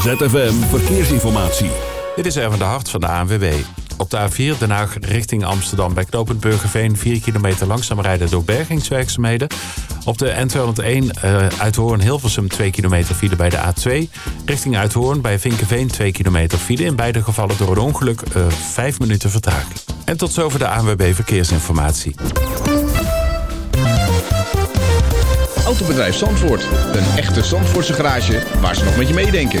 ZFM Verkeersinformatie. Dit is even de hart van de ANWB. Op de A4 Den Haag richting Amsterdam bij knooppunt Burgerveen... 4 kilometer langzaam rijden door bergingswerkzaamheden. Op de N201 uh, Uithoorn Hilversum 2 kilometer file bij de A2. Richting Uithoorn bij Vinkenveen 2 kilometer file. In beide gevallen door een ongeluk uh, 5 minuten vertraging. En tot zover de ANWB Verkeersinformatie. Autobedrijf Zandvoort. Een echte Zandvoortse garage waar ze nog met je meedenken.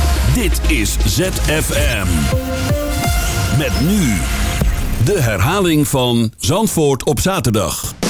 Dit is ZFM. Met nu de herhaling van Zandvoort op zaterdag.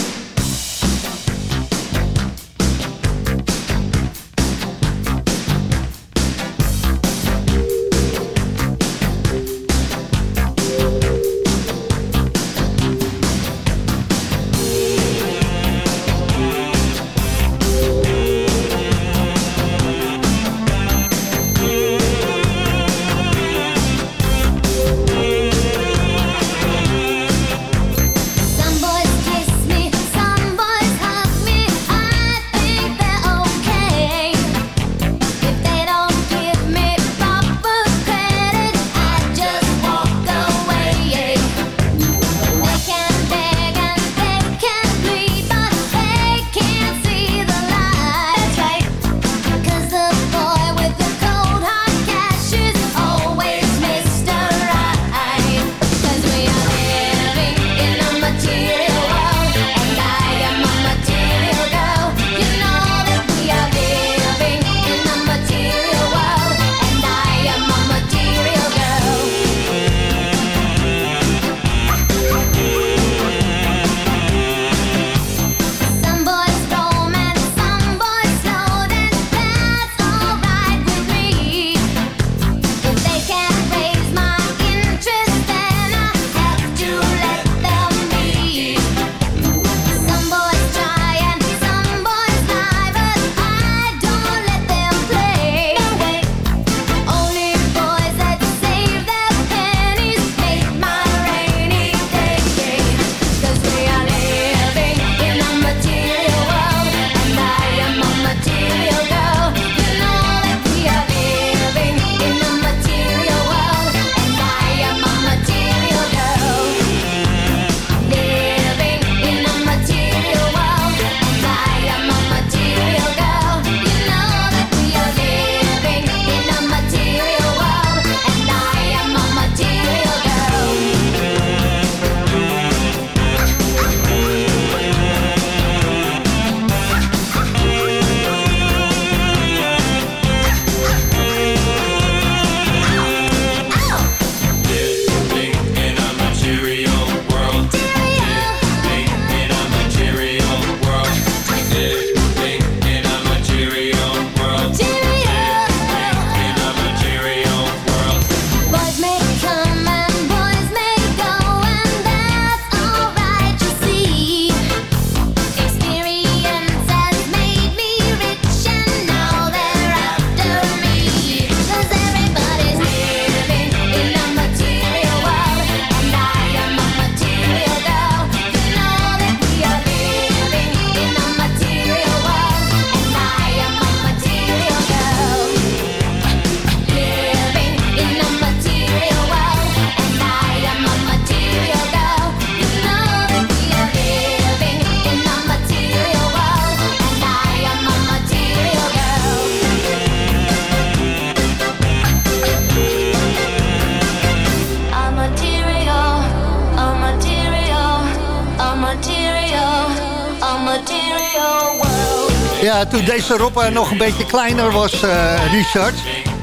Rob nog een beetje kleiner was, uh, Richard...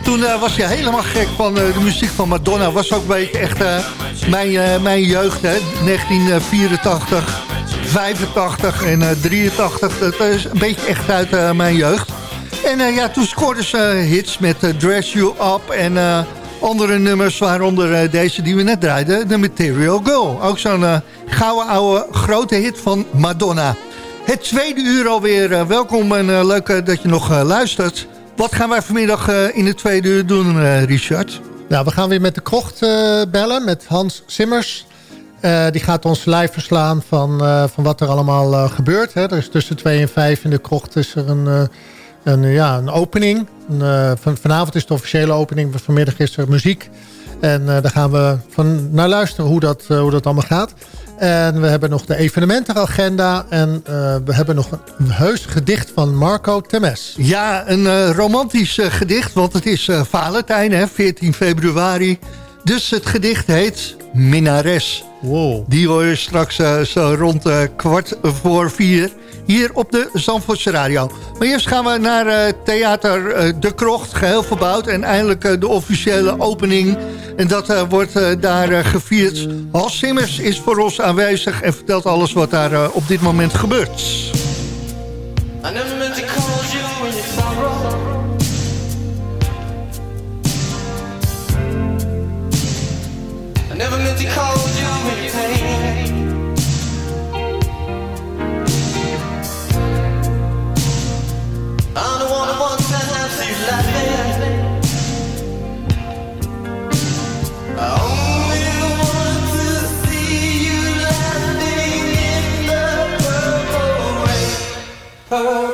toen uh, was je helemaal gek van de muziek van Madonna. Was ook een beetje echt mijn, mijn jeugd, hè. 1984, 85 en 83. Dat is een beetje echt uit mijn jeugd. En ja, toen scoorden ze hits met Dress You Up en andere nummers, waaronder deze die we net draaiden, The Material Girl. Ook zo'n gouden oude grote hit van Madonna. Het tweede uur alweer. welkom en leuk dat je nog luistert. Wat gaan wij vanmiddag in het tweede uur doen, Richard? Nou, we gaan weer met de krocht bellen, met Hans Simmers. die gaat ons live verslaan van, van wat er allemaal gebeurt. Hè. Er is tussen 2 en 5 in de krocht is er een een, ja, een opening. Van, vanavond is de officiële opening. Vanmiddag is er muziek. En daar gaan we van naar luisteren hoe dat, hoe dat allemaal gaat. En we hebben nog de evenementenagenda. En we hebben nog een heus gedicht van Marco Temes. Ja, een romantisch gedicht. Want het is Valentijn, hè, 14 februari. Dus het gedicht heet Minares. Wow. Die hoor je straks zo rond kwart voor vier hier op de Zandvoortse Radio. Maar eerst gaan we naar uh, Theater uh, De Krocht, geheel verbouwd. En eindelijk uh, de officiële opening. En dat wordt daar gevierd. Hans Simmers is voor ons aanwezig en vertelt alles wat daar op dit moment gebeurt. Oh.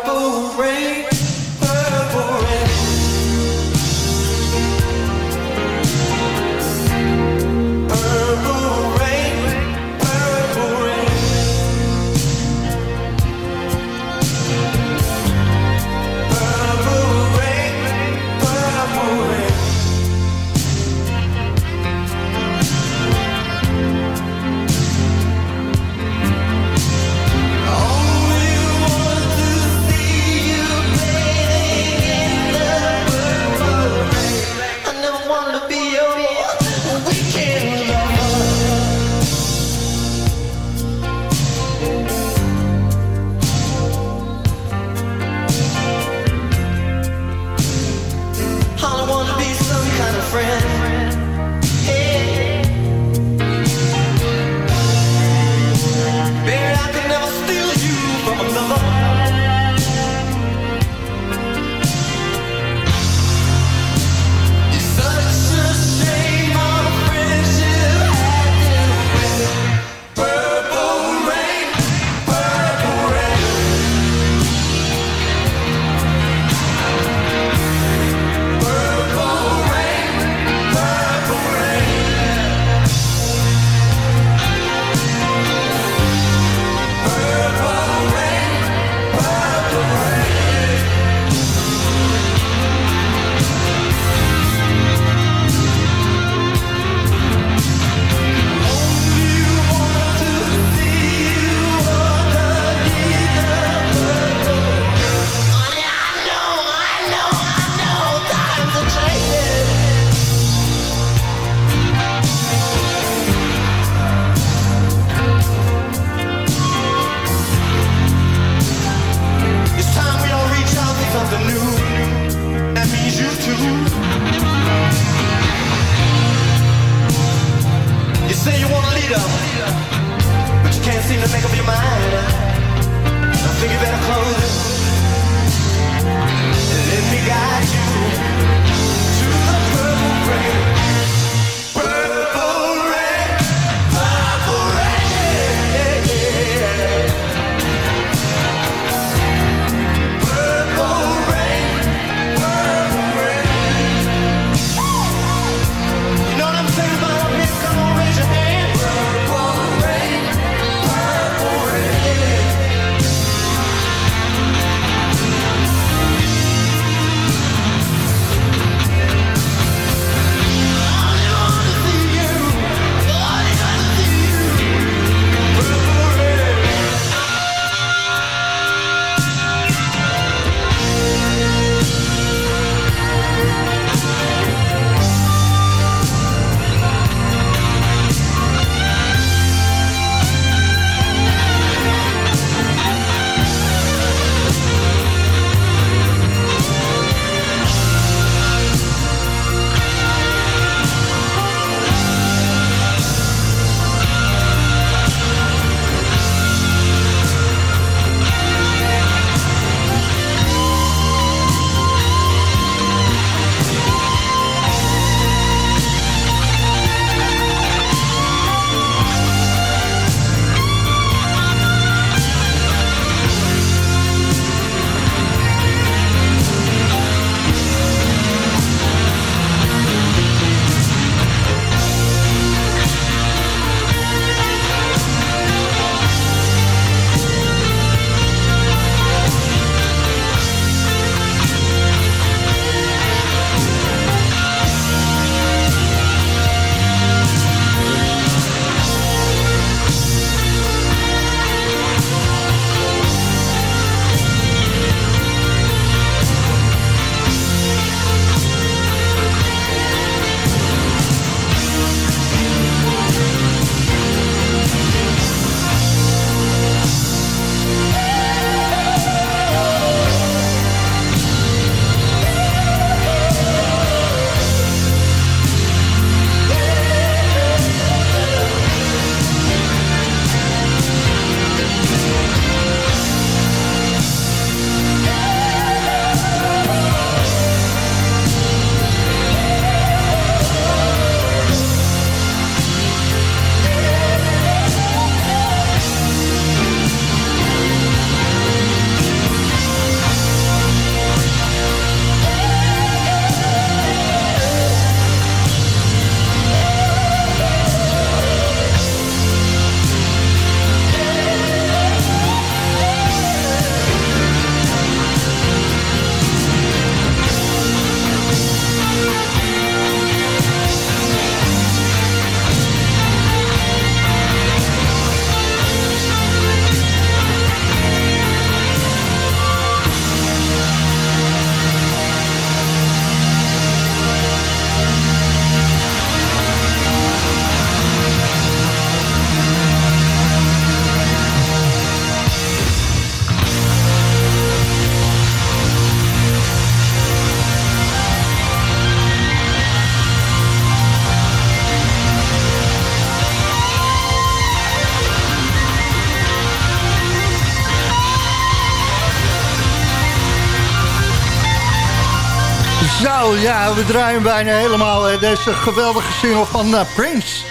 Ja, we draaien bijna helemaal deze geweldige single van uh, Prince.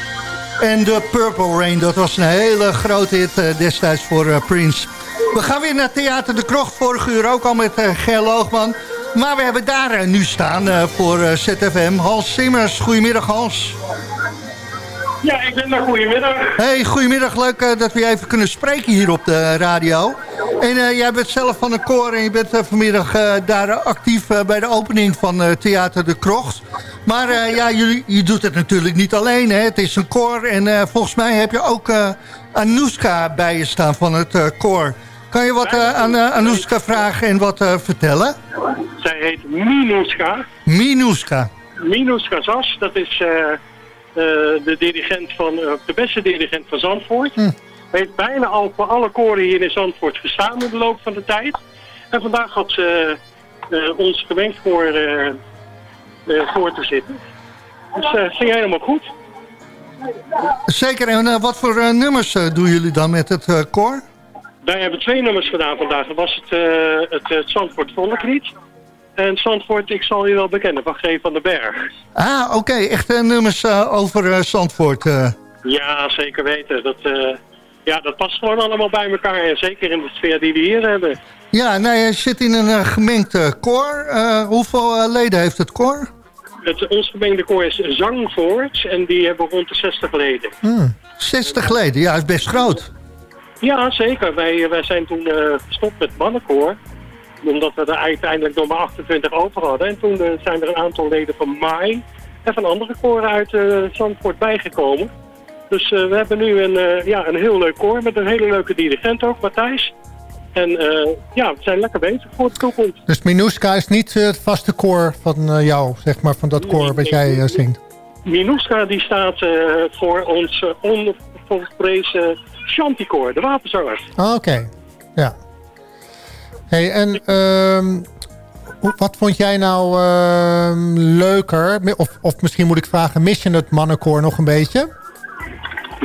En de Purple Rain, dat was een hele grote hit uh, destijds voor Prince. We gaan weer naar Theater de Krocht, vorige uur ook al met Ger Loogman. Maar we hebben daar nu staan voor ZFM. Hans Simmers, goedemiddag Hans. Ja, ik ben er. Goedemiddag. Hey, goedemiddag. Leuk dat we even kunnen spreken hier op de radio. En uh, jij bent zelf van een koor en je bent uh, vanmiddag daar actief bij de opening van Theater de Krocht. Maar ja, jullie, je doet het natuurlijk niet alleen. Hè? Het is een koor en volgens mij heb je ook Anouska bij je staan van het koor. Kan je wat aan Anouska vragen en wat vertellen? Zij heet Minuska. Minuska. Minuska Zas, dat is eh, de dirigent van, eh, de beste dirigent van Zandvoort. Hm. Heeft bijna al voor alle koren hier in Zandvoort gestaan in de loop van de tijd. En vandaag had ze uh, ons gemeentekoor voor te zitten. Dus uh, ging helemaal goed. Zeker, en wat voor nummers doen jullie dan met het koor? Wij hebben twee nummers gedaan vandaag. Dat was het, het, het Zandvoort Volklied. En Zandvoort, ik zal je wel bekennen, van G. van den Berg. Ah, oké. Okay. Echt uh, nummers uh, over uh, Zandvoort. Ja, zeker weten. Dat, ja, dat past gewoon allemaal bij elkaar. En zeker in de sfeer die we hier hebben. Ja, nou, je zit in een gemengd koor. hoeveel leden heeft het koor? Het, ons gemengde koor is Zangvoort. En die hebben rond de 60 leden. Hmm, 60 leden, ja, is best groot. Ja, zeker. Wij, wij zijn toen gestopt met mannenkoor omdat we er uiteindelijk nog maar 28 over hadden. En toen zijn er een aantal leden van MAI en van andere koren uit Zandvoort bijgekomen. Dus uh, we hebben nu een, ja, een heel leuk koor met een hele leuke dirigent ook, Matthijs. En ja, we zijn lekker bezig voor de toekomst. Dus Minuska is niet het vaste koor van jou, zeg maar, van dat koor wat jij zingt? Minuska die staat voor ons onvolprezen Chanticoor, de wapenzangers. Ah, oké, ja. Hey, en uh, wat vond jij nou uh, leuker? Of, of misschien moet ik vragen, mis je het mannenkoor nog een beetje?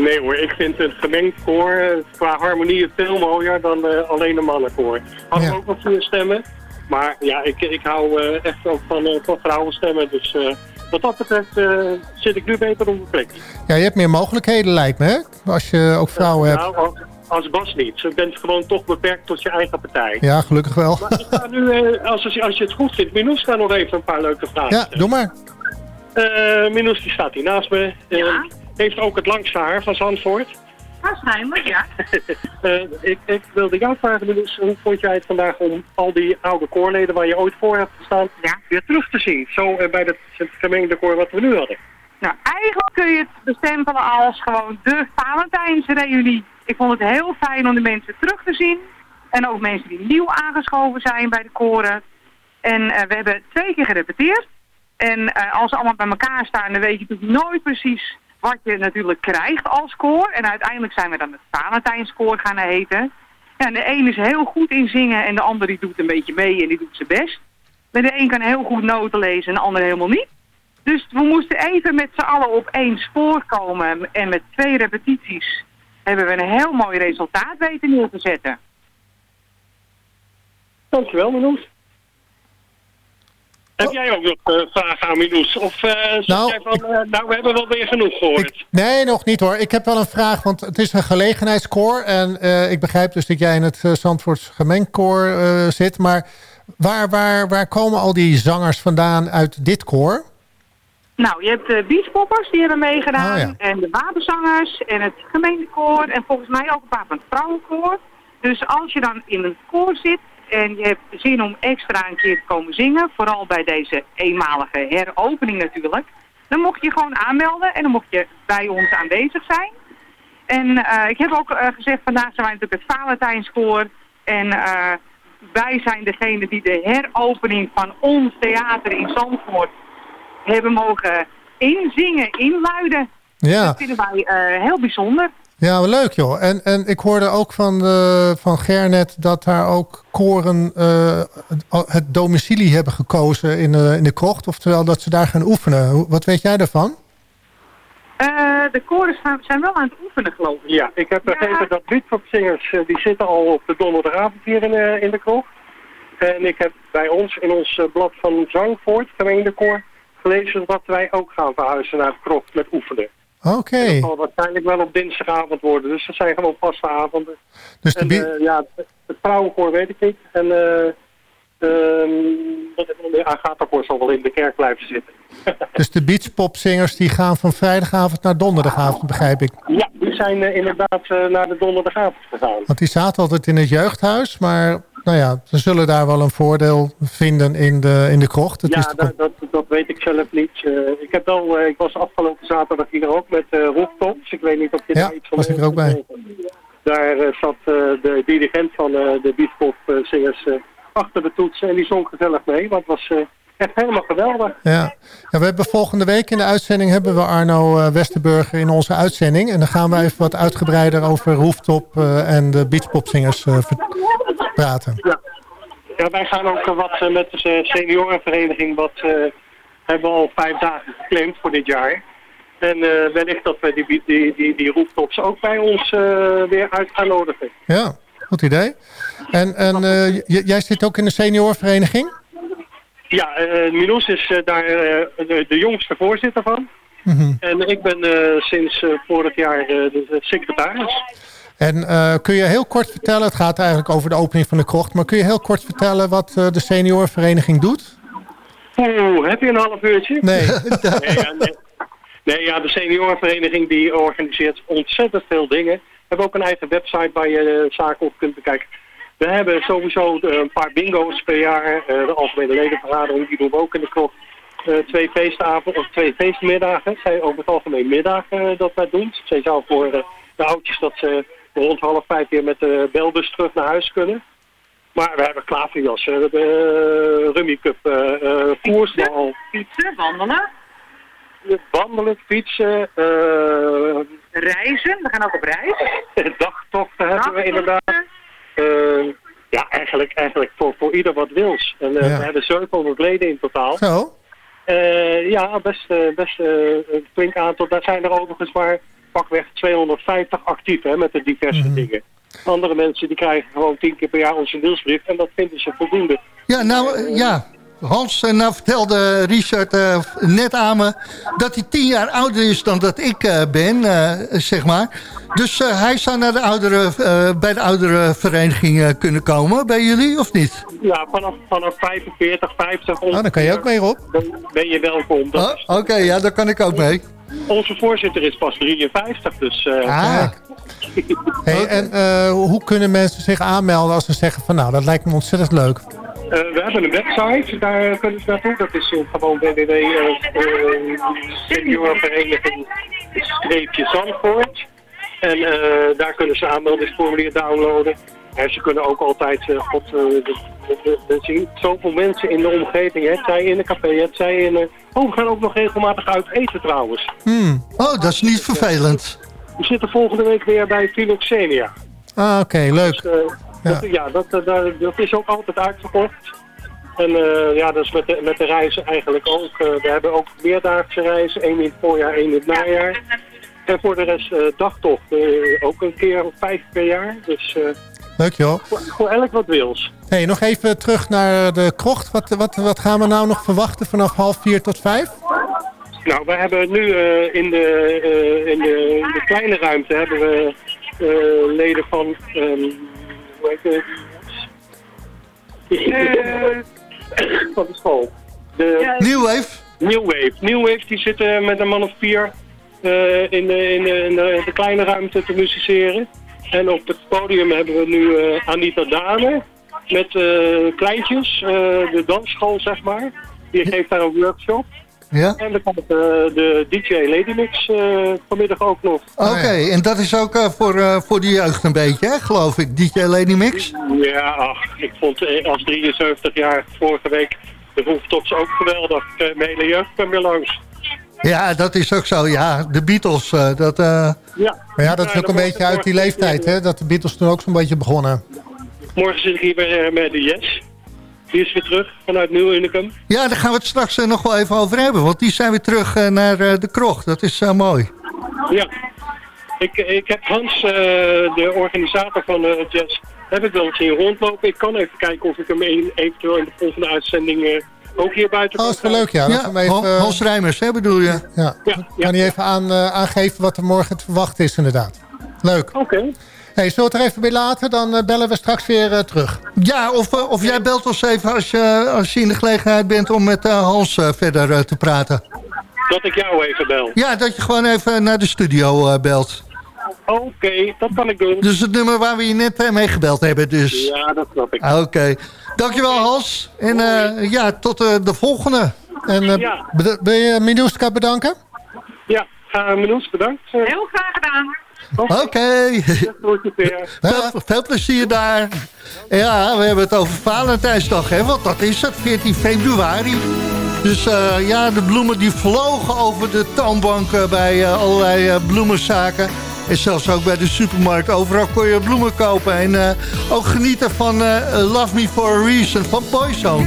Nee hoor, ik vind het gemengd koor eh, qua harmonie veel mooier dan uh, alleen een mannenkoor. Had ja. ook nog vier stemmen, maar ja, ik, ik hou uh, echt ook van, van vrouwenstemmen. Dus wat dat betreft zit ik nu beter op de plek. Ja, je hebt meer mogelijkheden lijkt me, hè? Als je ook vrouwen hebt. Nou, als Bas niet. Je bent gewoon toch beperkt tot je eigen partij. Ja, gelukkig wel. Maar ik ga nu, uh, als, als je het goed vindt, Minus gaat nog even een paar leuke vragen Ja, doe maar. Uh, Minus die staat hier naast me. Uh, ja. Heeft ook het langste haar van Zandvoort. Waarschijnlijk, ja. ik, ik, wilde jou vragen, hoe vond jij het vandaag om al die oude koorleden waar je ooit voor hebt gestaan, ja. weer terug te zien? Zo bij het, gemengde koor wat we nu hadden. Nou, eigenlijk kun je het bestempelen als gewoon de Valentijnsreunie ik vond het heel fijn om de mensen terug te zien. En ook mensen die nieuw aangeschoven zijn bij de koren. En uh, we hebben twee keer gerepeteerd. En uh, als ze allemaal bij elkaar staan, dan weet je natuurlijk nooit precies wat je natuurlijk krijgt als koor. En uiteindelijk zijn we dan het Valentijnskoor gaan heten. Ja, en de een is heel goed in zingen en de ander die doet een beetje mee en die doet zijn best. Maar de een kan heel goed noten lezen en de ander helemaal niet. Dus we moesten even met z'n allen op één spoor komen en met twee repetities hebben we een heel mooi resultaat weten neer te zetten. Dankjewel, Manoes. Heb jij ook nog uh, vragen aan Minoes? Of uh, nou, jij van, uh, nou, we hebben wel weer genoeg gehoord. nee, nog niet hoor. Ik heb wel een vraag, want het is een gelegenheidskoor. En ik begrijp dus dat jij in het Zandvoorts gemengkoor zit. Maar waar, waar, waar komen al die zangers vandaan uit dit koor? Nou, je hebt de beachpoppers, die hebben meegedaan. Oh, en de wapenzangers en het gemeentekoor. En volgens mij ook een paar van het vrouwenkoor. Dus als je dan in een koor zit en je hebt zin om extra een keer te komen zingen. Vooral bij deze eenmalige heropening natuurlijk. Dan mocht je gewoon aanmelden en dan mocht je bij ons aanwezig zijn. En uh, ik heb ook uh, gezegd, vandaag zijn wij natuurlijk het Valentijnskoor. En uh, wij zijn degene die de heropening van ons theater in Zandvoort hebben mogen inzingen, inluiden. Ja. Dat vinden wij heel bijzonder. Ja, wel leuk joh. En, en ik hoorde ook van, de, van Gernet dat daar ook koren uh, het domicilie hebben gekozen in de, in de krocht. Oftewel dat ze daar gaan oefenen. Wat weet jij daarvan? Uh, de koren zijn wel aan het oefenen geloof ik. Ja, ik heb begrepen ja. dat beatpopzingers die zitten al op de donderdagavond hier in, in de krocht. En ik heb bij ons in ons blad van Zangvoort, gemeentekoor, gelezen dat wij ook gaan verhuizen naar het krocht met oefenen. Oké. Dat zal waarschijnlijk wel op dinsdagavond worden. Dus dat zijn gewoon vaste avonden. Dus de en, eh, ja, het, vrouwenkoor weet ik niet. En wat heb ik nog meer? Agatha-koor zal wel in de kerk blijven zitten. dus de beachpopzingers die gaan van vrijdagavond naar donderdagavond, begrijp ik. Ja, die zijn eh, inderdaad naar de donderdagavond gegaan. Want die zaten altijd in het jeugdhuis, maar nou ja, ze zullen daar wel een voordeel vinden in de, in de krocht. Het ja, is de- dat, dat, dat weet ik zelf niet. Eh, ik, heb wel, eh, ik was afgelopen zaterdag hier ook met eh rooftops. Ik weet niet of je Ja, daar iets van was ik er ook bij. Daar zat de dirigent van de beachpopzingers eh achter de toetsen en die zong gezellig mee. Want het was echt helemaal geweldig. Ja. ja, we hebben volgende week in de uitzending hebben we Arno Westerburger in onze uitzending. En dan gaan we even wat uitgebreider over Rooftop en de beachpopzingers ver- praten. Ja, wij gaan ook eh, wat eh, met de seniorenvereniging, wat eh, hebben we al vijf dagen geclaimd voor dit jaar. En eh, wellicht dat we die, die, die, die rooftops ook bij ons weer uit gaan nodigen. Ja, goed idee. En, en jij zit ook in de seniorenvereniging? Ja, Minos is daar de, de jongste voorzitter van. Mhm. En ik ben sinds vorig jaar de, de secretaris. En eh, kun je heel kort vertellen, het gaat eigenlijk over de opening van de krocht, maar kun je heel kort vertellen wat eh, de seniorenvereniging doet? Oeh, heb je een half uurtje? Nee. Nee, ja, nee. nee, ja, de seniorenvereniging die organiseert ontzettend veel dingen. We hebben ook een eigen website waar je eh, zaken op kunt bekijken. We hebben sowieso een paar bingo's per jaar. De algemene ledenvergadering, die doen we ook in de. Eh, twee feestavonden, of twee feestmiddagen. Het zijn over het algemeen middagen dat wij doen. Speciaal voor eh, de oudjes dat ze rond half vijf weer met de belbus terug naar huis kunnen. Maar we hebben klaverjassen, we hebben uh, Rummy Cup, eh eh, voersbal, Fietsen, wandelen, wandelen, fietsen, eh reizen. We gaan ook op reis. dagtochten hebben we inderdaad. Eh, ja, eigenlijk, eigenlijk voor, voor ieder wat wils. En eh, Ja. we hebben 700 leden in totaal. Zo? Eh, ja, best, eh, best eh, een flink aantal. Daar zijn er overigens maar pakweg 250 actief hè, met de diverse dingen. Andere mensen die krijgen gewoon tien keer per jaar onze nieuwsbrief en dat vinden ze voldoende. Ja, nou, eh, ja. Hans, eh, nou vertelde Richard eh, net aan me dat hij tien jaar ouder is dan dat ik eh, ben, eh, zeg maar. Dus eh, hij zou naar de oudere, eh, bij de oudere vereniging eh, kunnen komen, bij jullie, of niet? Ja, vanaf, vanaf 45, 50 Nou, dan kan je ook mee, Rob. dan ben je welkom. Oh, Oké, ja, daar kan ik ook mee. Onze voorzitter is pas 53, dus eh, Ah, Hey, en eh, hoe kunnen mensen zich aanmelden als ze zeggen van nou, dat lijkt me ontzettend leuk. Eh, we hebben een website, daar kunnen ze naartoe. Dat is eh, gewoon www.seniorenvereniging-zandvoort. En eh, daar kunnen ze aanmeldingsformulier downloaden. En ze kunnen ook altijd, eh, god, eh, de- de- de- er zien zoveel mensen in de omgeving, hè, zij in een café, het zij in... eh, oh, we gaan ook nog regelmatig uit eten trouwens. Hmm. oh, dat is niet vervelend. We zitten volgende week weer bij Philoxenia. Ah, oké, leuk. Dus, eh, dat, ja, dat, eh, dat is ook altijd uitverkocht. En eh, ja, dat is met de, met de reizen eigenlijk ook. Eh, we hebben ook meerdaagse reizen, één in het voorjaar, één in het najaar. En voor de rest eh, dagtocht, eh, ook een keer vijf per jaar. Dus Leuk joh. voor, voor elk wat wils. Hey, nog even terug naar de krocht. Wat, wat, wat gaan we nou nog verwachten vanaf half vier tot vijf? Nou, we hebben nu eh, in, de, eh, in, de, in de kleine ruimte hebben we eh, leden van, ehm, hoe heet het? van de school. De, New Wave? New Wave. New Wave die zitten met een man of vier eh, in, de, in, de, in, de, in de kleine ruimte te musiceren. En op het podium hebben we nu eh, Anita Dane met eh, kleintjes, eh, de dansschool zeg maar. Die geeft daar een workshop. Ja? En dan komt eh, de DJ Lady Mix eh, vanmiddag ook nog. Oké, en dat is ook eh, voor, eh, voor de jeugd een beetje, hè, geloof ik. DJ Lady Mix? Ja, ach, ik vond als 73 jaar vorige week de rooftops ook geweldig. Mijn hele jeugd kwam weer langs. Ja, dat is ook zo. Ja, de Beatles, eh, dat... eh, Ja, Maar ja, dat is ook een beetje uit die leeftijd, hè? Dat de Beatles toen ook zo'n beetje begonnen. Morgen zit ik hier weer eh, met de Yes. Die is weer terug vanuit Nieuw Unicum. Ja, daar gaan we het straks nog wel even over hebben. Want die zijn weer terug naar de krocht. Dat is mooi. Ja. Ik, ik heb Hans, de organisator van uh, Jazz, heb ik wel eens zien rondlopen. Ik kan even kijken of ik hem eventueel in de volgende uitzending ook hier buiten oh, kan Oh, dat is wel leuk, ja. ja even, Hans Rijmers, hè, bedoel je? Ja, ja, kan ja. hij even aan, aangeven wat er morgen te verwachten is, inderdaad. Leuk. Oké. Okay. Hey, zullen we het er even bij laten? Dan bellen we straks weer terug. Ja, of, of jij belt ons even als je, als je in de gelegenheid bent om met Hans verder te praten. Dat ik jou even bel? Ja, dat je gewoon even naar de studio belt. Oké, dat kan ik doen. Dus het nummer waar we je net mee gebeld hebben. Dus. Ja, dat snap ik. Oké. Okay. Dankjewel Hans. En uh, ja, tot uh, de volgende. En uh, ja. wil je Minuska bedanken? Ja, uh, Minuska bedankt. Heel graag gedaan. Oké. Okay. veel, veel plezier daar. Ja, we hebben het over Valentijnsdag, hè? Want dat is het, 14 februari. Dus uh, ja, de bloemen die vlogen over de toonbanken bij uh, allerlei uh, bloemenzaken. En zelfs ook bij de supermarkt. Overal kon je bloemen kopen. En uh, ook genieten van uh, Love Me For A Reason van Poison.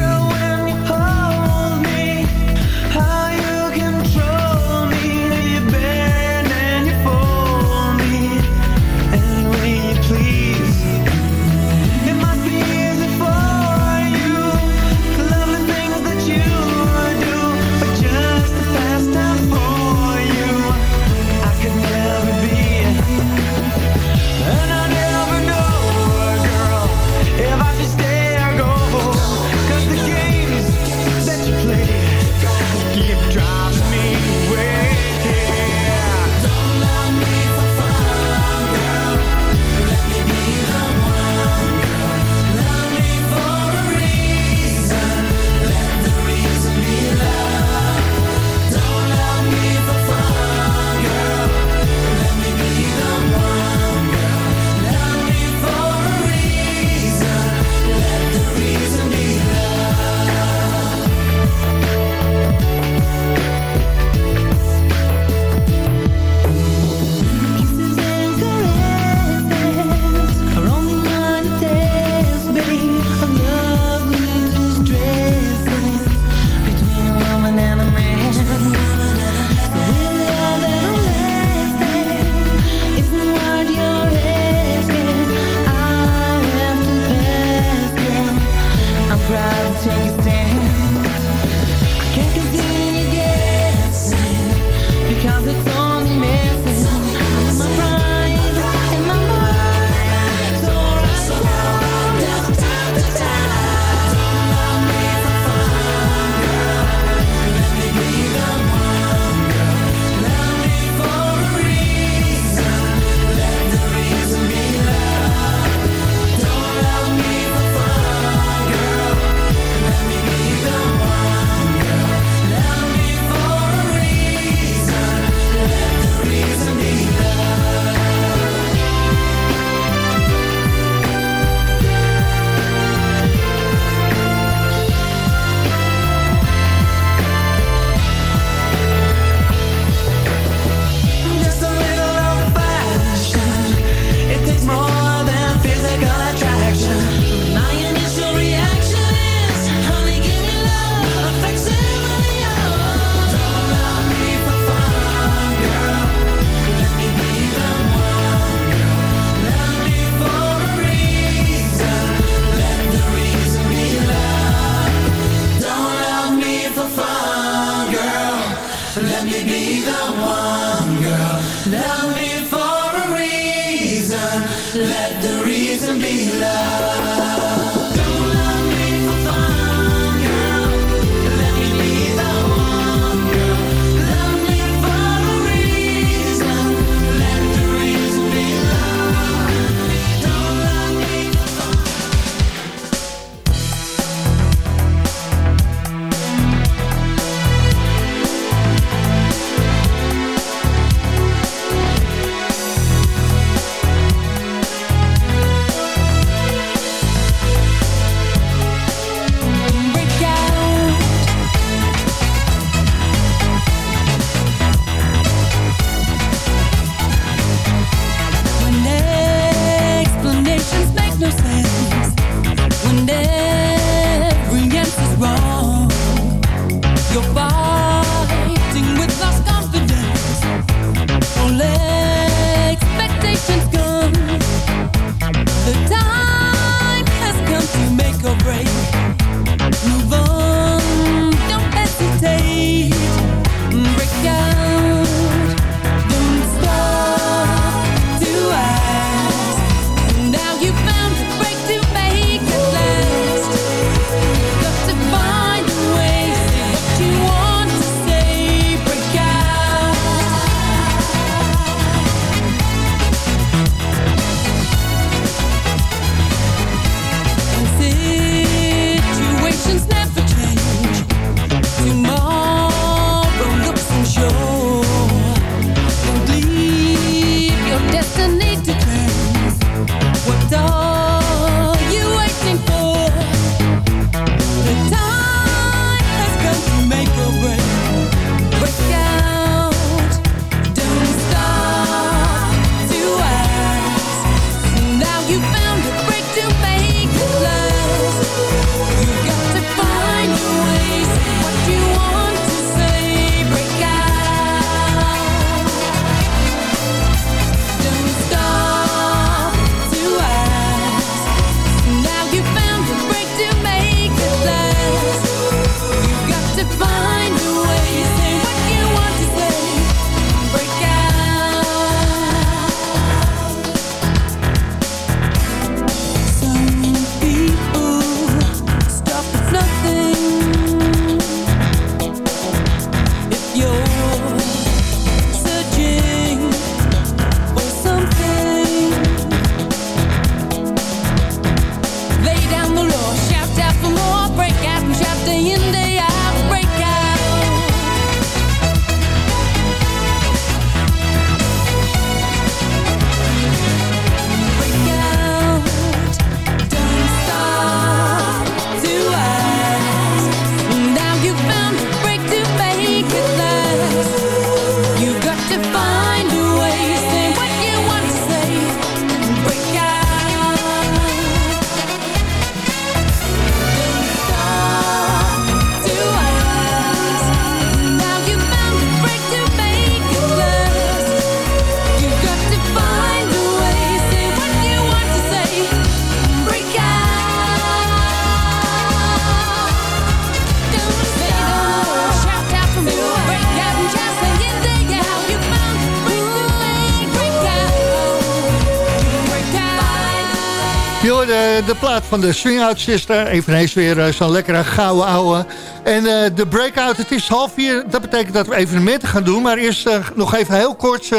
De plaat van de Swing Out Sister. Eveneens weer uh, zo'n lekkere gouden ouwe. En uh, de breakout, het is half vier. Dat betekent dat we evenementen gaan doen. Maar eerst nog even heel kort,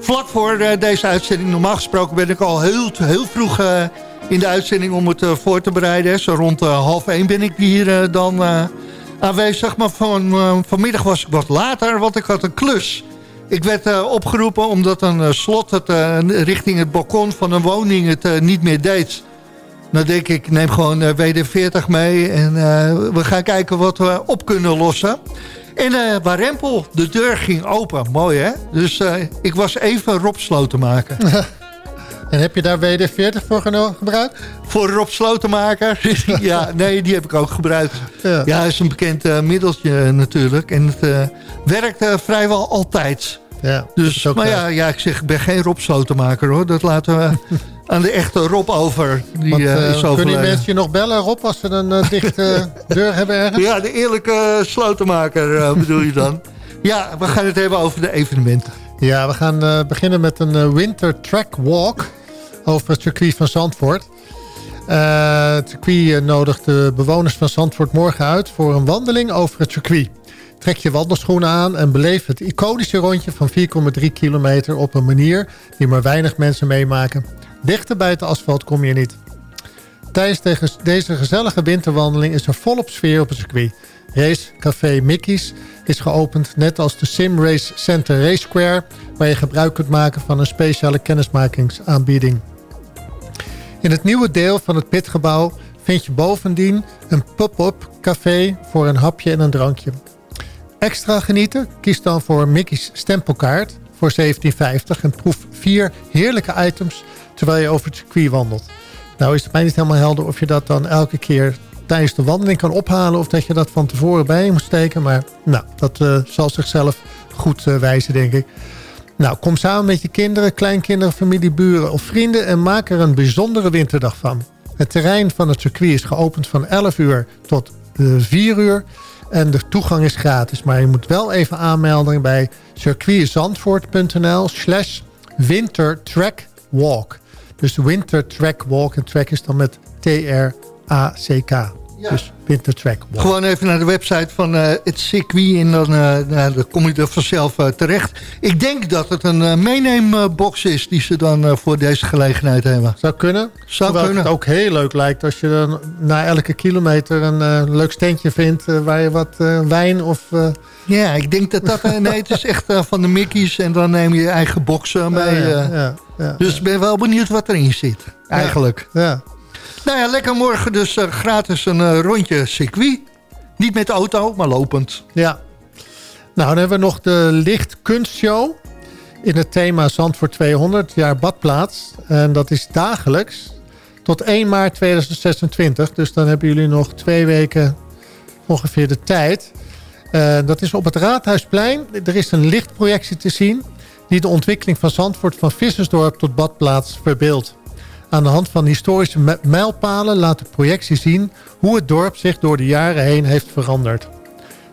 vlak voor deze uitzending. Normaal gesproken ben ik al heel, heel vroeg in de uitzending om het voor te bereiden. Zo rond half één ben ik hier dan aanwezig. Maar van, vanmiddag was ik wat later, want ik had een klus. Ik werd opgeroepen omdat een slot het, richting het balkon van een woning het niet meer deed. Dan denk ik, neem gewoon uh, WD-40 mee en uh, we gaan kijken wat we op kunnen lossen. En uh, waar Rempel, de deur ging open. Mooi hè? Dus ik was even Rob Slotenmaker. en heb je daar WD-40 voor gebruikt? Voor Rob Slotenmaker? ja, nee, die heb ik ook gebruikt. Ja, ja is een bekend middeltje natuurlijk. En het werkt vrijwel altijd. Ja, dus, maar ja, ja, ik zeg, ik ben geen Rob Slotenmaker hoor. Dat laten we aan de echte Rob over. Die, Want, uh, is kunnen die mensen je nog bellen, Rob, als ze een uh, dichte deur hebben ergens? Ja, de eerlijke uh, slotenmaker bedoel je dan. ja, we gaan het hebben over de evenementen. Ja, we gaan beginnen met een winter track walk over het circuit van Zandvoort. het circuit nodigt de bewoners van Zandvoort morgen uit voor een wandeling over het circuit. Trek je wandelschoenen aan en beleef het iconische rondje van 4,3 kilometer op een manier die maar weinig mensen meemaken. Dichter bij het asfalt kom je niet. Tijdens deze gezellige winterwandeling is er volop sfeer op het circuit. Race Café Mickey's is geopend, net als de Sim Race Center Race Square... waar je gebruik kunt maken van een speciale kennismakingsaanbieding. In het nieuwe deel van het pitgebouw vind je bovendien een pop-up café voor een hapje en een drankje. Extra genieten? Kies dan voor Mickey's stempelkaart voor 17,50 en proef vier heerlijke items terwijl je over het circuit wandelt. Nou is het mij niet helemaal helder of je dat dan elke keer tijdens de wandeling kan ophalen... of dat je dat van tevoren bij je moet steken. Maar nou, dat uh, zal zichzelf goed uh, wijzen, denk ik. Nou, kom samen met je kinderen, kleinkinderen, familie, buren of vrienden... en maak er een bijzondere winterdag van. Het terrein van het circuit is geopend van 11 uur tot 4 uur... En de toegang is gratis. Maar je moet wel even aanmelden bij circuitzandvoort.nl slash wintertrackwalk. Dus wintertrackwalk. En track is dan met T-R-A-C-K. Dus Wintertrack. Gewoon even naar de website van uh, het circuit en dan, uh, nou, dan kom je er vanzelf uh, terecht. Ik denk dat het een meeneembox is die ze dan voor deze gelegenheid hebben. Zou kunnen. Zou Terwijl kunnen. het ook heel leuk lijkt als je dan na elke kilometer een leuk steentje vindt waar je wat wijn of... Ja, ik denk dat dat... nee, het is echt van de Mickey's en dan neem je je eigen box mee. Ja, ja, dus ik ben wel benieuwd wat erin zit, eigenlijk. ja. Nou ja, lekker morgen dus uh, gratis een uh, rondje circuit. Niet met de auto, maar lopend. Ja. Nou, dan hebben we nog de lichtkunstshow. In het thema Zandvoort 200 jaar badplaats. En dat is dagelijks tot 1 maart 2026. Dus dan hebben jullie nog twee weken ongeveer de tijd. Uh, dat is op het Raadhuisplein. Er is een lichtprojectie te zien... die de ontwikkeling van Zandvoort van Vissersdorp tot badplaats verbeeldt. Aan de hand van historische mijlpalen laat de projectie zien hoe het dorp zich door de jaren heen heeft veranderd.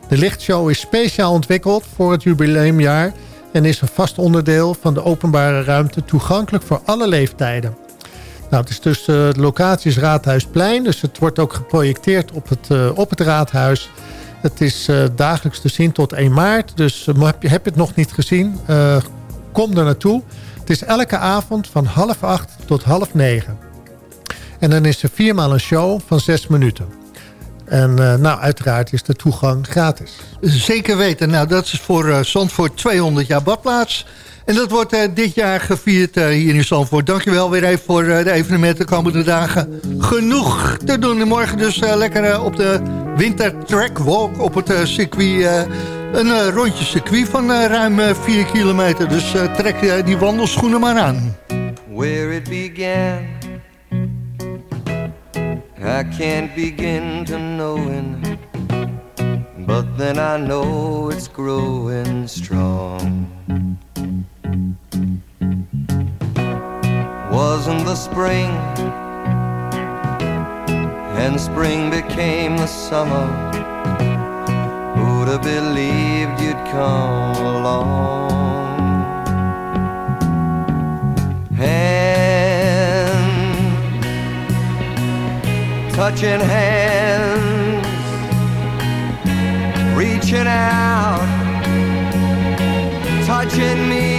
De lichtshow is speciaal ontwikkeld voor het jubileumjaar en is een vast onderdeel van de openbare ruimte toegankelijk voor alle leeftijden. Nou, het is dus, de locatie is Raadhuisplein, dus het wordt ook geprojecteerd op het, uh, op het raadhuis. Het is uh, dagelijks te zien tot 1 maart, dus heb, je, heb je het nog niet gezien, kom er naartoe. Het is elke avond van half acht tot half negen. En dan is er viermaal een show van zes minuten. En uh, nou, uiteraard is de toegang gratis. Zeker weten. Nou, dat is voor uh, Zandvoort 200 jaar badplaats. En dat wordt uh, dit jaar gevierd hier in Zandvoort. Dankjewel weer even voor de evenementen de komende dagen. Genoeg te doen. En morgen dus lekker op de Winter Track Walk op het circuit een uh, rondje circuit van uh, ruim 4 uh, kilometer. Dus trek die wandelschoenen maar aan. Where it began I can't begin to knowing But then I know it's growing strong Wasn't the spring And spring became the summer have believed you'd come along? Hand, touching hands, reaching out, touching me,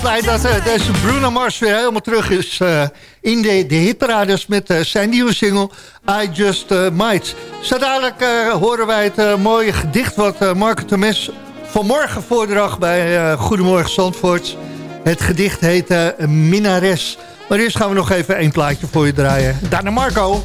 blij dat uh, deze Bruno Mars weer helemaal terug is uh, in de, de hitparades met uh, zijn nieuwe single I Just Might. Zo dadelijk horen wij het mooie gedicht wat Marco Temes vanmorgen voordracht bij Goedemorgen Zandvoort. Het gedicht heet Minares. Maar eerst gaan we nog even een plaatje voor je draaien. Daarna Marco.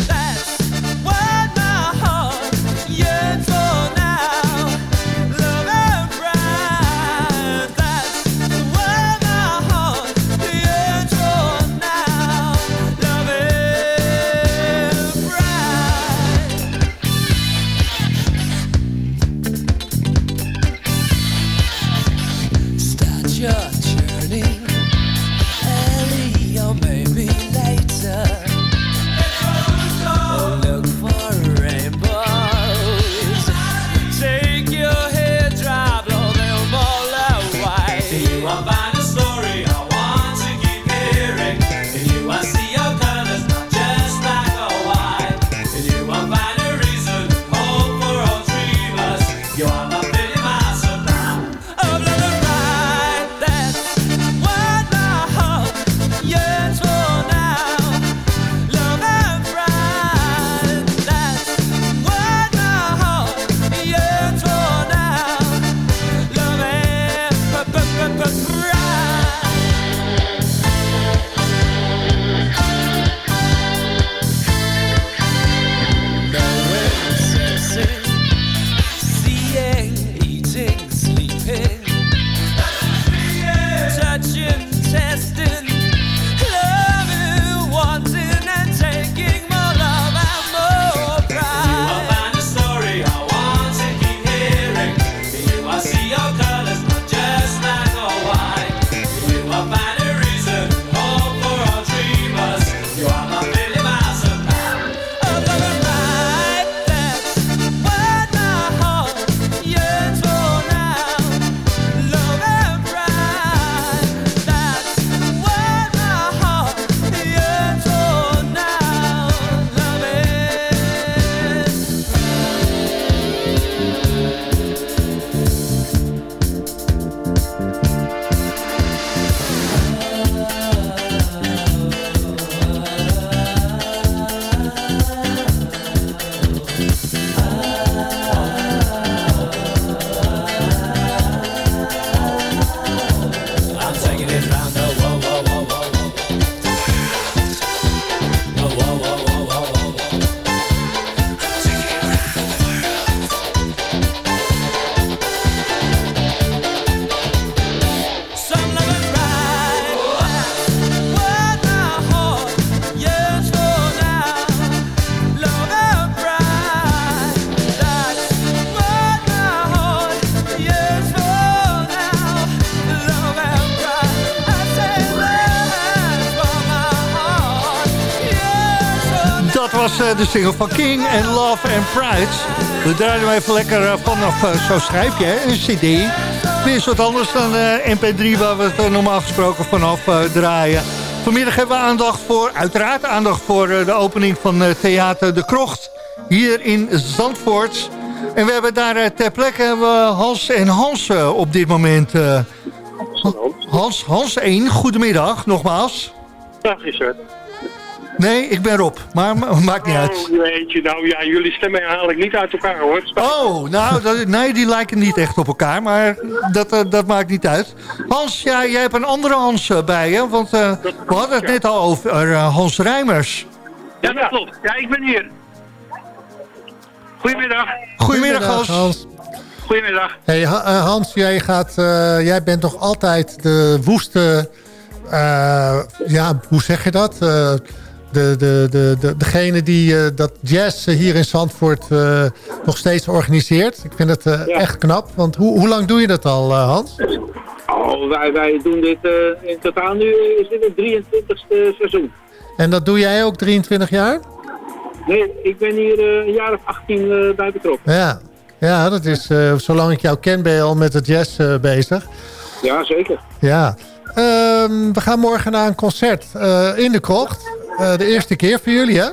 De single van King en Love and Pride. We draaien hem even lekker eh, vanaf, uh, zo schrijf je, een cd. Weer wat anders dan mp3 waar we het normaal gesproken vanaf draaien. Vanmiddag hebben we aandacht voor, uiteraard aandacht voor de opening van Theater De Krocht. Hier in Zandvoort. En we hebben daar ter plekke Hans en Hans op dit moment. Hans, Hans 1, goedemiddag nogmaals. Dag Richard. Nee, ik ben Rob, maar maakt niet uit. Oh, weet je, nou ja, jullie stemmen haal ik niet uit elkaar hoor. Oh, nou, dat, nee, die lijken niet echt op elkaar, maar dat, uh, dat maakt niet uit. Hans, ja, jij hebt een andere Hans uh, bij je, want uh, we hadden het net al over Hans Rijmers. Ja, dat klopt. Ja, ik ben hier. Goedemiddag. Goedemiddag, Hans. Hans. Goedemiddag. Hey, Hans, jij, gaat, jij bent nog altijd de woeste... ja, hoe zeg je dat? De, de, de, de, degene die uh, dat jazz hier in Zandvoort uh, nog steeds organiseert. Ik vind het uh, ja. echt knap. Want hoe, hoe lang doe je dat al, Hans? Oh, wij, wij doen dit in totaal nu is dit het 23ste seizoen. En dat doe jij ook 23 jaar? Nee, ik ben hier een jaar of 18 bij betrokken. Ja, ja dat is, zolang ik jou ken ben je al met het jazz bezig. Ja, zeker. Ja. Um, we gaan morgen naar een concert in de krocht. Uh, de eerste keer voor jullie, hè?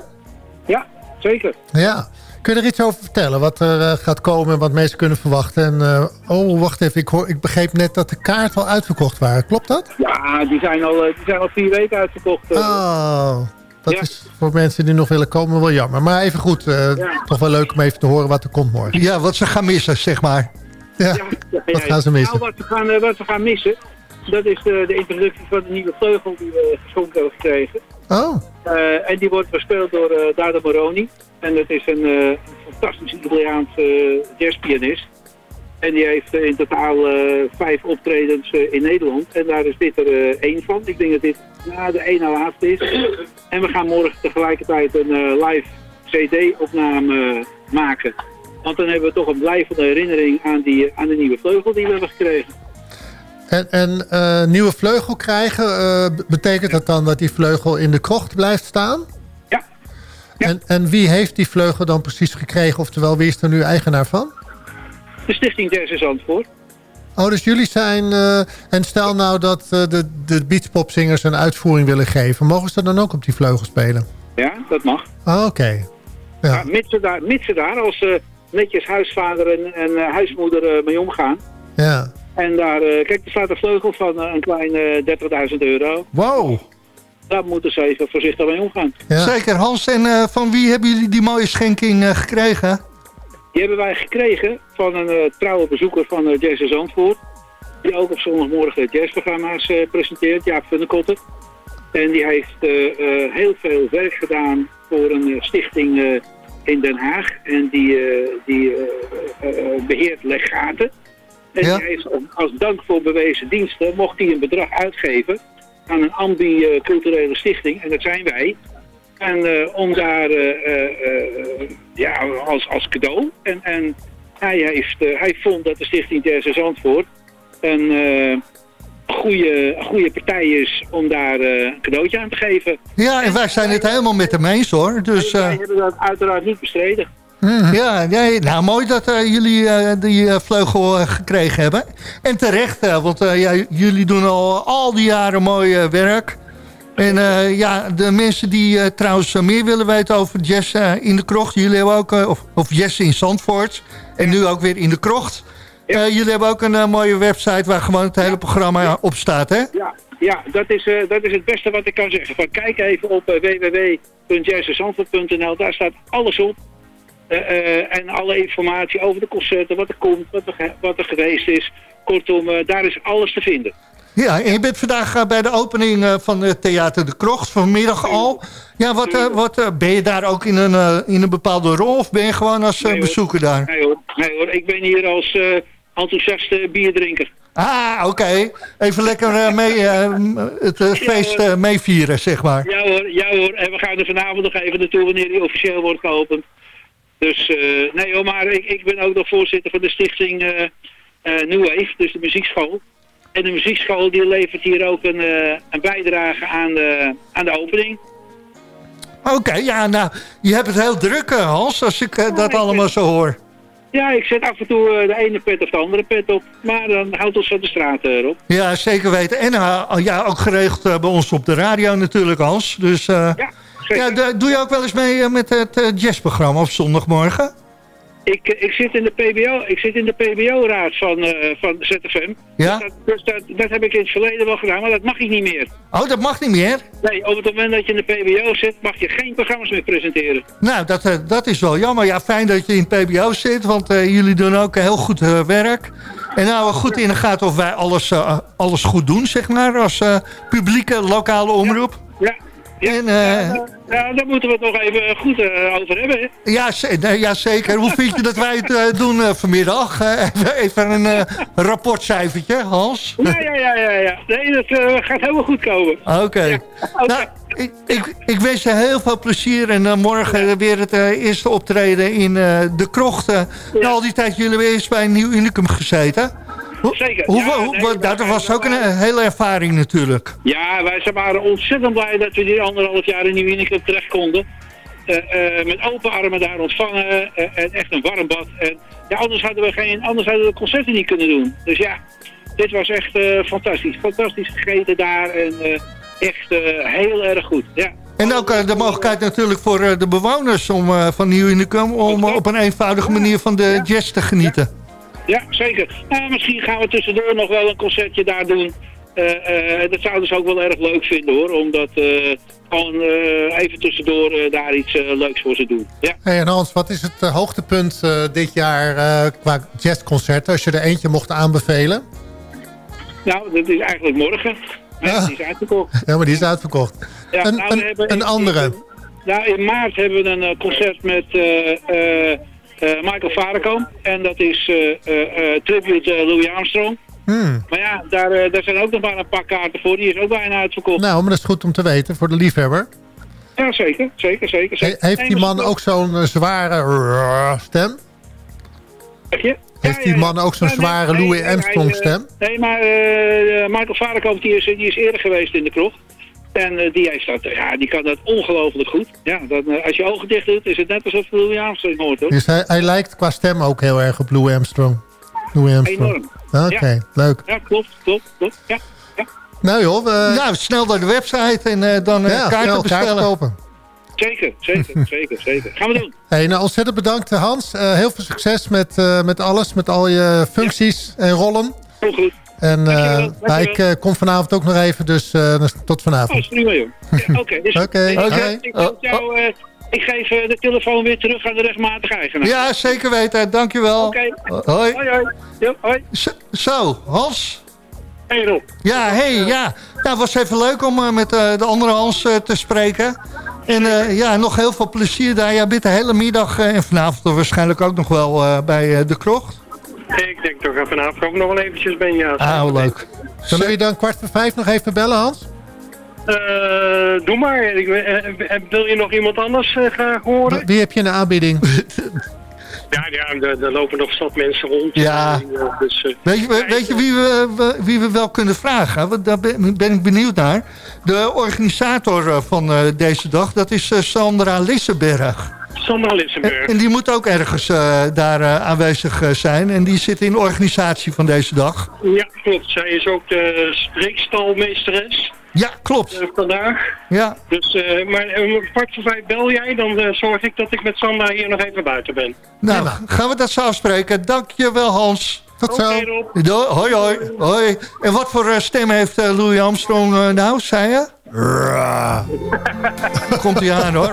Ja, zeker. Ja. Kun je er iets over vertellen? Wat er eh, gaat komen en wat mensen kunnen verwachten? En, eh, oh, wacht even. Ik, hoor, ik begreep net dat de kaarten al uitverkocht waren. Klopt dat? Ja, die zijn al, die zijn al vier weken uitverkocht. Oh, dat is voor mensen die nog willen komen wel jammer. Maar even goed, toch wel leuk om even te horen wat er komt morgen. Ja, wat ze gaan missen, zeg maar. Ja, wat gaan ze missen? Nou, wat, we gaan, wat we gaan missen, dat is de, de introductie van de nieuwe vleugel die we geschonken hebben gekregen. Oh. En die wordt bespeeld door uh, Dardo Moroni. En dat is een, uh, fantastische Italiaanse jazzpianist. En die heeft in totaal vijf optredens in Nederland. En daar is dit er één van. Ik denk dat dit na de ene laatste is. En we gaan morgen tegelijkertijd een live CD-opname maken. Want dan hebben we toch een blijvende herinnering aan, die, aan de nieuwe vleugel die we hebben gekregen. En, en uh, nieuwe vleugel krijgen, uh, betekent dat dan dat die vleugel in de krocht blijft staan? Ja. ja. En, en wie heeft die vleugel dan precies gekregen? Oftewel, wie is er nu eigenaar van? De Stichting Jazz Zandvoort. Oh, dus jullie zijn... Uh, en stel nou dat de, de beachpopzingers een uitvoering willen geven. Mogen ze dan ook op die vleugel spelen? Ja, dat mag. Oh, oké. Ja. ja. mits, ze daar, mits ze daar als netjes huisvader en, en huismoeder mee omgaan... Ja. En daar, uh, kijk, er staat een vleugel van uh, een klein uh, 30.000 euro. Wow. Daar moeten ze even voorzichtig mee omgaan. Ja. Zeker. Hans, en van wie hebben jullie die mooie schenking gekregen? Die hebben wij gekregen van een trouwe bezoeker van uh, Jazz Zandvoort. Die ook op zondagmorgen jazzprogramma's presenteert, Jaap van der Kotten. En die heeft heel veel werk gedaan voor een stichting in Den Haag. En die, die beheert legaten. En ja. heeft als dank voor bewezen diensten mocht hij een bedrag uitgeven aan een ambi-culturele stichting. En dat zijn wij. En uh, om daar, uh, uh, ja, als, als cadeau. En, en hij, heeft, hij vond dat de stichting Jazz Zandvoort een goede, goede partij is om daar een cadeautje aan te geven. Ja, en wij zijn het helemaal met hem eens hoor. Dus, wij hebben dat uiteraard niet bestreden. Mhm. Ja, nee, nou mooi dat uh, jullie uh, die uh, vleugel gekregen hebben. En terecht, want ja, jullie doen al al die jaren mooi werk. En ja, de mensen die trouwens meer willen weten over jazz in de krocht. Jullie hebben ook, of, of jazz in Zandvoort. En nu ook weer in de krocht. Ja. jullie hebben ook een mooie website waar gewoon het hele programma ja. op staat, hè? Ja, ja dat, is, dat is het beste wat ik kan zeggen. Van, kijk even op www.jazzzandvoort.nl. Daar staat alles op. Uh, uh, en alle informatie over de concerten, wat er komt, wat er, wat er geweest is. Kortom, uh, daar is alles te vinden. Ja, en je bent vandaag bij de opening van het Theater de Krocht, vanmiddag al. Ja, wat, wat, ben je daar ook in een, in een bepaalde rol of ben je gewoon als nee, bezoeker daar? Nee hoor, nee hoor, ik ben hier als enthousiaste bierdrinker. Ah, oké. Okay. Even lekker mee, het ja, feest meevieren, zeg maar. Ja hoor, ja hoor. En we gaan er vanavond nog even naartoe wanneer die officieel wordt geopend. Dus uh, nee hoor, maar ik, ik ben ook nog voorzitter van de stichting uh, uh, New Wave, dus de muziekschool. En de muziekschool die levert hier ook een, een bijdrage aan de, aan de opening. Oké, okay, ja, nou, je hebt het heel druk, Hans, als ik dat ik allemaal zo hoor. Ja, ik zet af en toe de ene pet of de andere pet op, maar dan houdt ons van de straat erop. Ja, zeker weten. En ja, ook geregeld bij ons op de radio natuurlijk, Hans. Dus, ja. Ja, doe je ook wel eens mee met het jazzprogramma op zondagmorgen? Ik, ik zit in de PBO, ik zit in de PBO-raad van, uh, van ZFM. Ja? Dus, dat, dus dat, dat, heb ik in het verleden wel gedaan, maar dat mag ik niet meer. Oh, dat mag niet meer? Nee, op het moment dat je in de PBO zit, mag je geen programma's meer presenteren. Nou, dat, uh, dat is wel jammer. Ja, fijn dat je in het PBO zit, want uh, jullie doen ook heel goed werk. En nou, goed in de gaten of wij alles, alles goed doen, zeg maar, als publieke lokale omroep. Ja. Ja. En, uh, ja, daar moeten we het nog even goed uh, over hebben. Ja, ja, zeker. Hoe vind je dat wij het uh, doen vanmiddag? even, een rapportcijfertje, Hans. Ja, ja, ja. ja, ja. Nee, dat gaat helemaal goed komen. Oké. Okay. Ja, okay. nou, ik, ik, ik, wens je heel veel plezier. En morgen weer het eerste optreden in de krochten. Na al die tijd jullie weer eens bij een Nieuw Unicum gezeten. Zeker. Hoe, ja, hoe, nee, dat was ook een hele ervaring natuurlijk. Ja, wij waren ontzettend blij dat we die anderhalf jaar in Nieuw terecht konden. Uh, uh, met open armen daar ontvangen uh, en echt een warm bad. En, ja, anders hadden we geen, anders hadden we concerten niet kunnen doen. Dus ja, dit was echt fantastisch. Fantastisch gegeten daar en echt heel erg goed. Ja. En ook de mogelijkheid natuurlijk voor de bewoners om, van Nieuw Unicum... om op een eenvoudige manier van de jazz te genieten. Ja, zeker. Nou, misschien gaan we tussendoor nog wel een concertje daar doen. dat zouden ze ook wel erg leuk vinden hoor, omdat gewoon even tussendoor daar iets leuks voor ze doen. Ja. Hey, en Hans, wat is het hoogtepunt dit jaar qua jazzconcerten, als je er eentje mocht aanbevelen? Nou, dat is eigenlijk morgen. Ja. Die is uitverkocht. Ja, maar die is uitverkocht. Ja, een, nou, een, een andere. In, nou, in maart hebben we een concert met uh, uh, Michael Varekamp. En dat is tribute Louis Armstrong. Hmm. Maar ja, daar, daar zijn ook nog maar een paar kaarten voor. Die is ook bijna uitverkocht. Nou, maar dat is goed om te weten voor de liefhebber. Ja, zeker. Zeker, zeker. zeker. heeft die man ook zo'n zware stem? Zeg je? Heeft die man ook zo'n zware Louis Armstrong stem? Nee, maar uh, Michael Varekamp die is, die is eerder geweest in de kroeg. En uh, die, heeft dat, ja, die kan dat ongelooflijk goed. Ja, dan, uh, als je ogen dicht doet, is het net alsof je Louis Armstrong hoort. Hoor. Dus hij, hij lijkt qua stem ook heel erg op Louis Armstrong? Louis Armstrong. Enorm. Oké, okay, ja. leuk. Ja, klopt, klopt, klopt. Ja, ja. Nou joh, we... nou, snel naar de website en dan ja, kaarten bestellen. Kaarten kopen. Zeker, zeker, zeker, zeker. Gaan we doen. Hey, nou, ontzettend bedankt Hans. Uh, heel veel succes met, uh, met alles, met al je functies ja. en rollen. Heel goed. En uh, ik kom vanavond ook nog even, dus tot vanavond. Oh, is prima joh. Ja, Oké, dus okay. okay. ik, oh, jou, ik geef de telefoon weer terug aan de rechtmatige eigenaar. Ja, zeker weten. Dankjewel. Oké. Hoi. Hoi, hoi. Jo, hoi. Zo, Hans. Hey Rob. Ja, hey, ja. Nou, het was even leuk om met de andere Hans te spreken. En uh, ja, nog heel veel plezier daar. Ja, bent de hele middag uh, en vanavond waarschijnlijk ook nog wel uh, bij de krocht. Ik denk toch vanavond ook nog wel eventjes ben, ja. Ah, leuk. Zullen we je dan kwart voor vijf nog even bellen, Hans? doe maar. Ik, wil je nog iemand anders graag horen? Wie heb je in de aanbieding? Ja, ja er, lopen nog stad mensen rond. Ja. Dus, uh, weet, je, weet je wie we, wie we wel kunnen vragen? Daar ben ik benieuwd naar. De organisator eh, van uh, deze dag, dat is Sandra Lissenberg. Sandra Lissenberg. En, die moet ook ergens daar aanwezig zijn. En die zit in de organisatie van deze dag. Ja, klopt. Zij is ook de streekstalmeesteres. Ja, klopt. Uh, vandaag. Ja. Dus, uh, maar om kwart voor vijf bel jij, dan uh, zorg ik dat ik met Sandra hier nog even buiten ben. Nou, ja. gaan we dat zo afspreken. Dankjewel Hans. Tot okay, zo. Do hoi, hoi, hoi. En wat voor stem heeft Louis Armstrong nou, zei je? Komt hij aan hoor.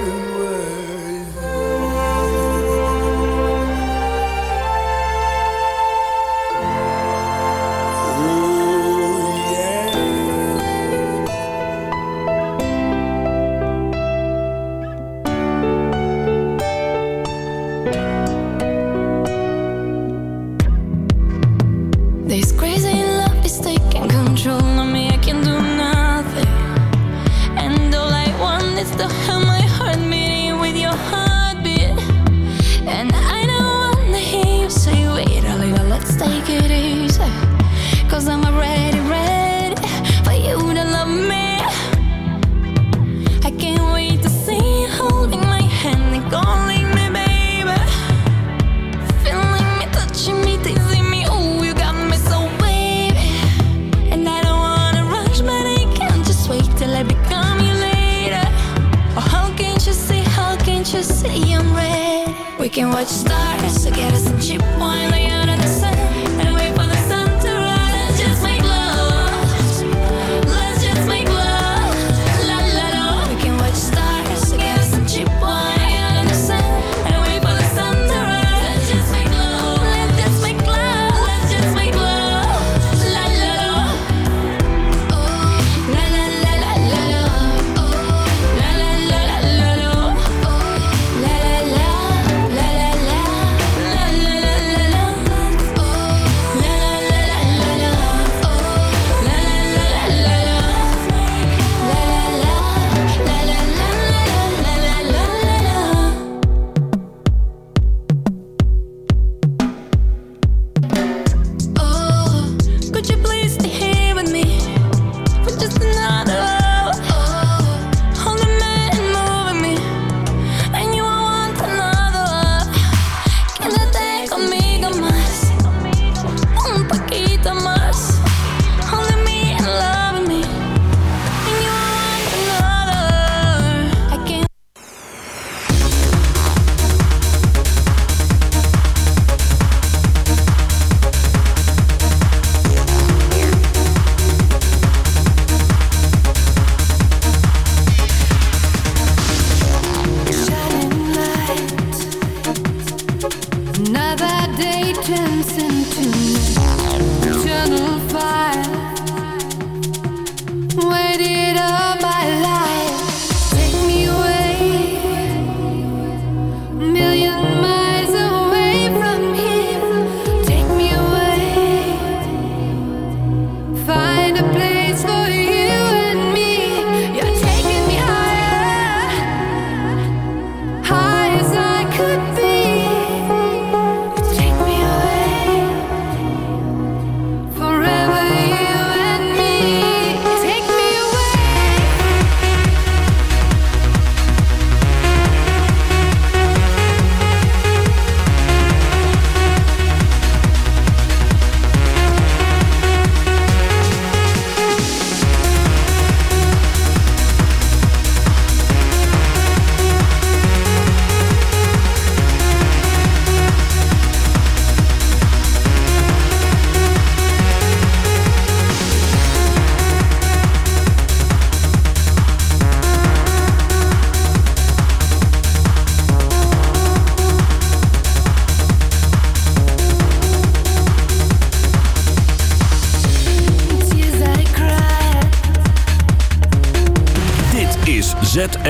the And what you start